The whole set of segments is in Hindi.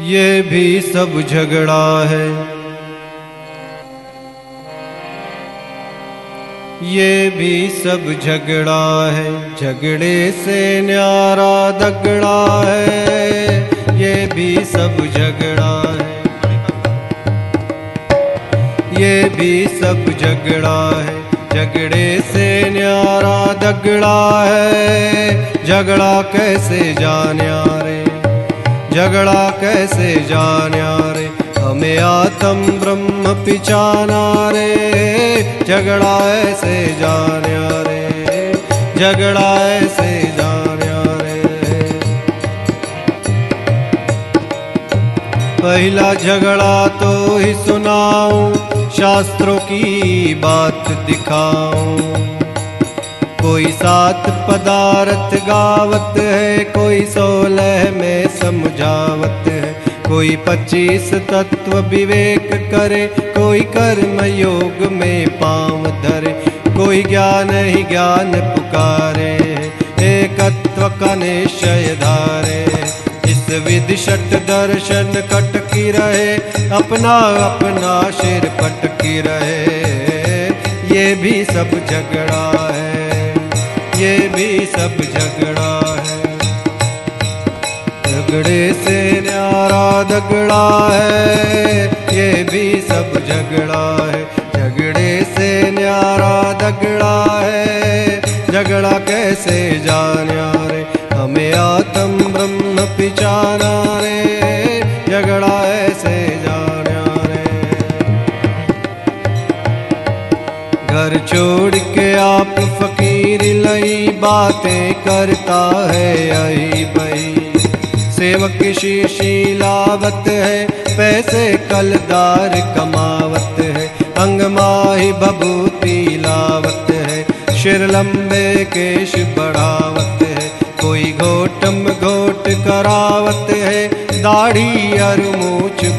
ये भी सब झगड़ा है। ये भी सब झगड़ा है। झगड़े से न्यारा दगड़ा है। ये भी सब झगड़ा है। ये भी सब झगड़ा है। झगड़े से न्यारा दगड़ा है। झगड़ा कैसे जान्या रे? झगड़ा कैसे जान्या रे? हमें आत्म ब्रह्म पिछाना रे। झगड़ा ऐसे जान्या रे। झगड़ा ऐसे जान्या रे। पहला झगड़ा तो ही सुनाऊं, शास्त्रों की बात दिखाऊँ। कोई सात पदार्थ गावत है, कोई सोलह में समझावत है। कोई पच्चीस तत्व विवेक करे, कोई कर्म योग में पाँव धरे। कोई ज्ञान ही ज्ञान पुकारे, एकत्व का निश्चय धारे। इस विधि शट दर्शन कटकी रहे, अपना अपना सिर पटकी रहे। ये भी सब झगड़ा भी सब झगड़ा है। झगड़े से न्यारा दगड़ा है, ये भी सब झगड़ा है। झगड़े से न्यारा दगड़ा है, झगड़ा कैसे जान्या रे? हमें आत्म ब्रह्म पिछाना रे, झगड़ा ऐसे जान्या रे। घर छोड़ के आप फकीर लई बातें करता है आई बई सेवक शीशी लावत है, पैसे कलदार कमावत है। अंग माही बबूती लावत है शिर लंबे केश बढ़ावत है। कोई घोटम घोट करावत है, दाढ़ी और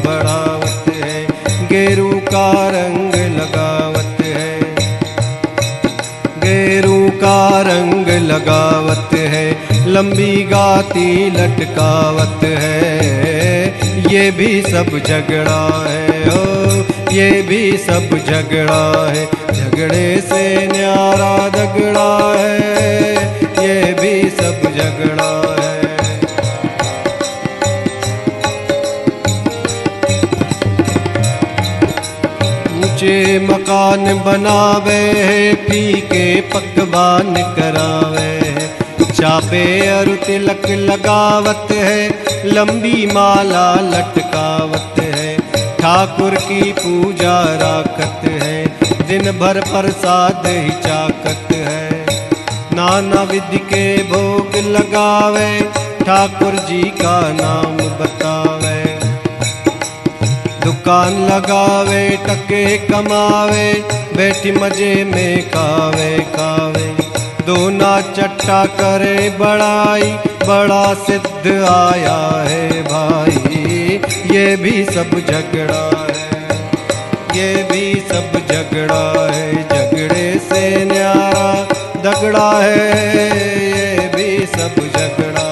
बढ़ावत है। गेरू का रंग लगावत रंग लगावत है, लंबी गाती लटकावत है। ये भी सब झगड़ा है, ओ, ये भी सब झगड़ा है। झगड़े से न्यारा झगड़ा है, ये भी सब झगड़ा ऊँचे मकान बनावे है, फीके पकवान करावे चापे और तिलक लगावत है, लंबी माला लटकावत है। ठाकुर की पूजा राखत है, दिन भर प्रसाद ही चाकत है। नाना विधि के भोग लगावे, ठाकुर जी का नाम बतावे। दुकान लगावे, टके कमावे बैठी मज़े में कावे कावे दोना चट्टा करे बड़ाई, बड़ा सिद्ध आया है भाई। ये भी सब झगड़ा है, ये भी सब झगड़ा है, झगड़े से न्यारा दगड़ा है, ये भी सब झगड़ा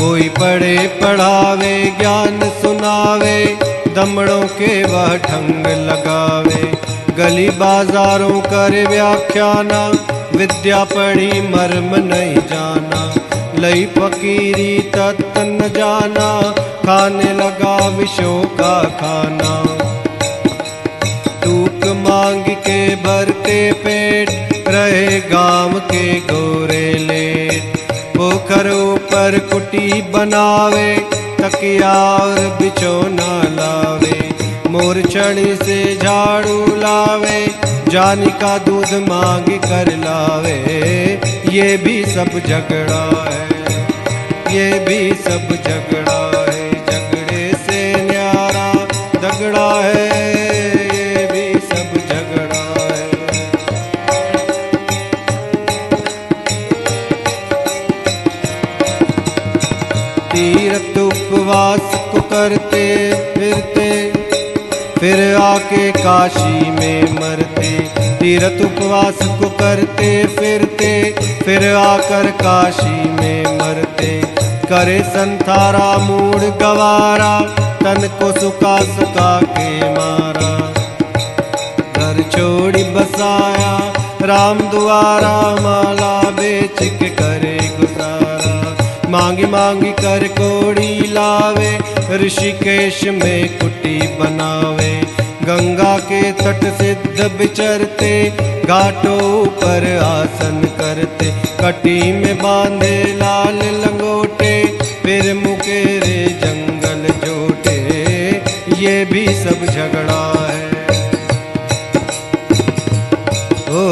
कोई पढ़े, पढ़ावे, ज्ञान सुनावे, दमड़ों के वह ठंग लगावे। गली बाजारों कर व्याख्याना, विद्या पढ़ी, मर्म नहीं जाना। लई फकीरी तत्त न जाना, खाने लगा विषों का खाना। तूक मांग के भरते पेट, रहे गाँव के गोरे लेट। पोखरों पर कुटी बनावे, तकिया और बिछोना लावे। मोरछड़ी से झाड़ू लावे, जानी का दूध मांग कर लावे। ये भी सब झगड़ा है, ये भी सब झगड़ा तीर्थ उपवास को करते, फिरते। फिर आके काशी में मरते। तीर्थ उपवास को करते, फिरते। फिर आकर काशी में मरते। करे संथारा मूड गवारा, तन को सुखा सुखा के मारा। घर छोड़ी बसाया, राम द्वारा माला बेच के करे मांगी मांगी कर कोड़ी लावे, ऋषिकेश में कुटी बनावे। गंगा के तट सिद्ध बिचरते, घाटों पर आसन करते। कटी में बांधे लाल लंगोटे, फिर मुकेरे जंगल जोटे। ये भी सब झगड़ा है। ओ,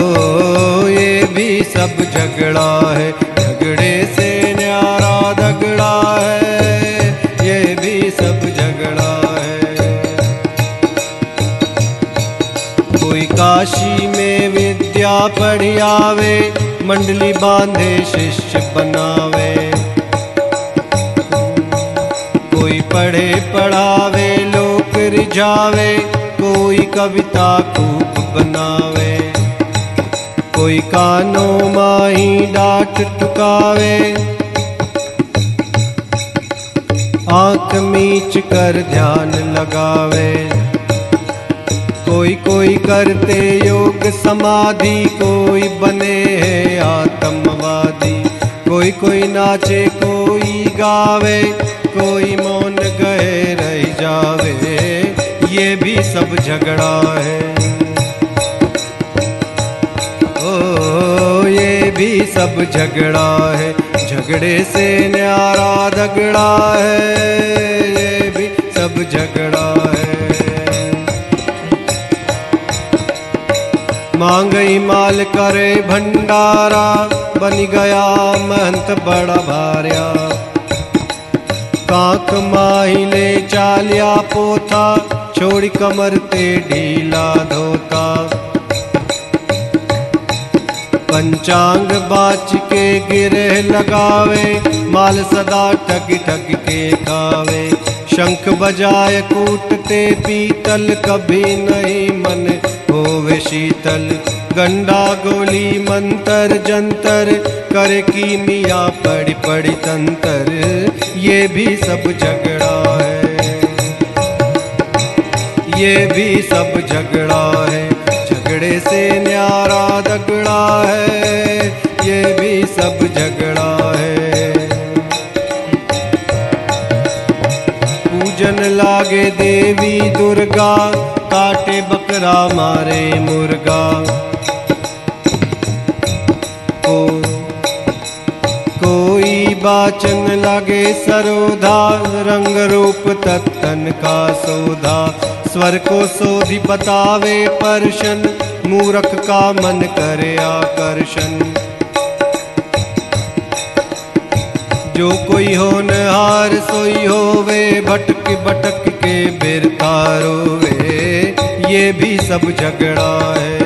ये भी सब झगड़ा है। झगड़े से झगड़ा है। कोई काशी में विद्या पढ़ी आवे मंडली बांधे शिष्य बनावे। कोई पढ़े पढ़ावे, लोक रिझावे, कोई कविता खूब बनावे। कोई कानों माही डांट टुकावे आँख मीच कर ध्यान लगावे। कोई कोई करते योग समाधि, कोई बने है आत्मवादी। कोई कोई नाचे, कोई गावे, कोई मौन गए रह जावे। ये भी सब झगड़ा है। ओ, ये भी सब झगड़ा है। झगड़े से न्यारा झगड़ा है, ये भी सब झगड़ा है। मांगई माल करे भंडारा, बन गया महंत बड़ा भार्या। कांक ले चालिया पोथा, छोड़ कमर ते ढीला धोता। पंचांग बाच के गिरे लगावे माल सदा ठग ठग के खावे। शंख बजाय कूटते पीतल, कभी नहीं मन होवे शीतल। गंडा गोली मंतर जंतर, कर की मिया पड़ी पड़ी तंतर। ये भी सब झगड़ा है। ये भी सब झगड़ा है। झगड़े से न्यारा झगड़ा है, ये भी सब झगड़ा है। पूजन लागे देवी दुर्गा, काटे बकरा मारे मुर्गा। को, कोई बाचन लगे सरोधा, रंग रूप तत्तन का सौधा। स्वर को सोधि बतावे परशन, मूरख का मन करे आकर्षण। जो कोई हो हार सोई होवे, भटक भटक के बिरता रोवे। ये भी सब झगड़ा है,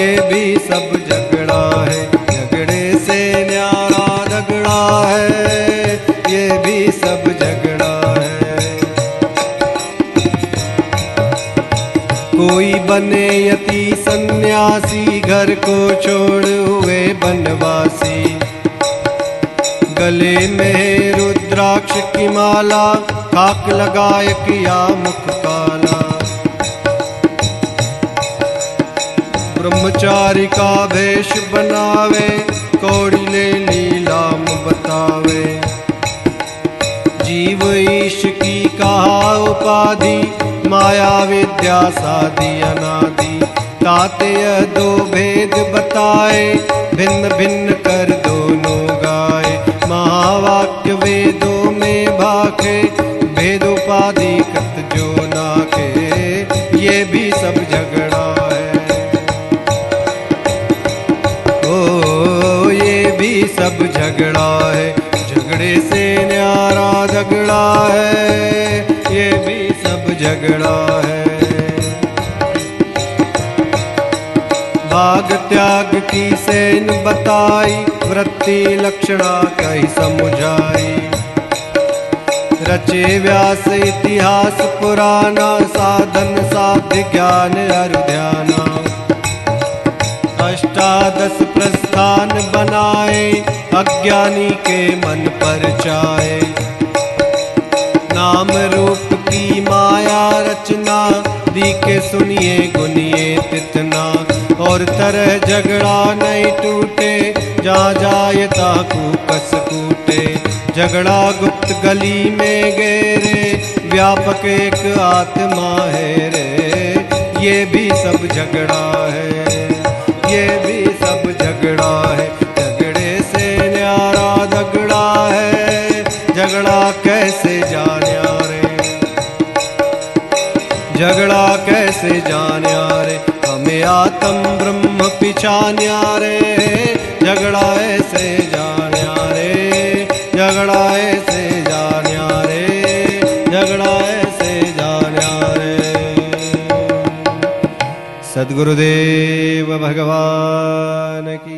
ये भी सब झगड़ा है। झगड़े से न्यारा झगड़ा है, ये भी सब झगड़ा कोई बने यति सन्यासी, घर को छोड़ हुए बनवासी गले में रुद्राक्ष की माला खाक लगाए किया मुख काला ब्रह्मचारी का भेष बनावे, कौड़ी ले लीलाम बतावे। जीव ईश की कहा उपाधि माया विद्या साधी अनादि, ताते दो भेद बताए, भिन्न भिन्न कर दोनों गाए। महावाक्य वेदों में भाखे भेद उपाधि कत जो नाखे, ये भी सब झगड़ा है। ओ, ये भी सब झगड़ा है, झगड़े से न्यारा झगड़ा है, ये भी झगड़ा है। भाग त्याग की सेन बताई, वृत्ति लक्षणा कही समुझाई। रचे व्यास इतिहास, पुराना साधन साध्य ज्ञान ध्याना। अष्टादश प्रस्थान बनाए, अज्ञानी के मन पर चाहे नाम रूप रचना दी के सुनिए, गुनिए तितना। और तरह झगड़ा नहीं टूटे, जा जाए ताकू कस कूटे। झगड़ा गुप्त गली में गेरे, व्यापक एक आत्मा है रे। ये भी सब झगड़ा है, ये भी सब झगड़ा है। झगड़े से न्यारा झगड़ा है, झगड़ा कैसे जान्या कैसे जान्या रे, हमें आत्म ब्रह्म पिछान्या रे। झगड़ा ऐसे जान्या रे, झगड़ा ऐसे जान्या रे, झगड़ा ऐसे जान्या रे। सदगुरुदेव भगवान की